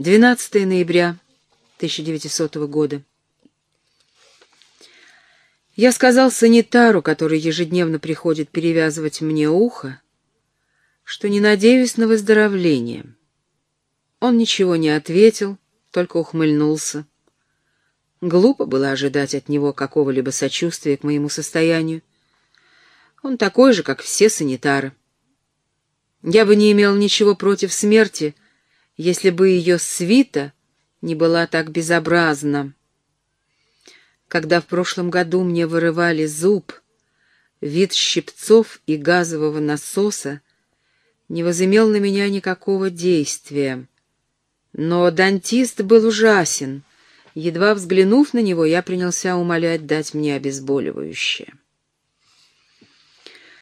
12 ноября 1900 года. Я сказал санитару, который ежедневно приходит перевязывать мне ухо, что не надеюсь на выздоровление. Он ничего не ответил, только ухмыльнулся. Глупо было ожидать от него какого-либо сочувствия к моему состоянию. Он такой же, как все санитары. Я бы не имел ничего против смерти, если бы ее свита не была так безобразна. Когда в прошлом году мне вырывали зуб, вид щипцов и газового насоса не возымел на меня никакого действия. Но дантист был ужасен. Едва взглянув на него, я принялся умолять дать мне обезболивающее.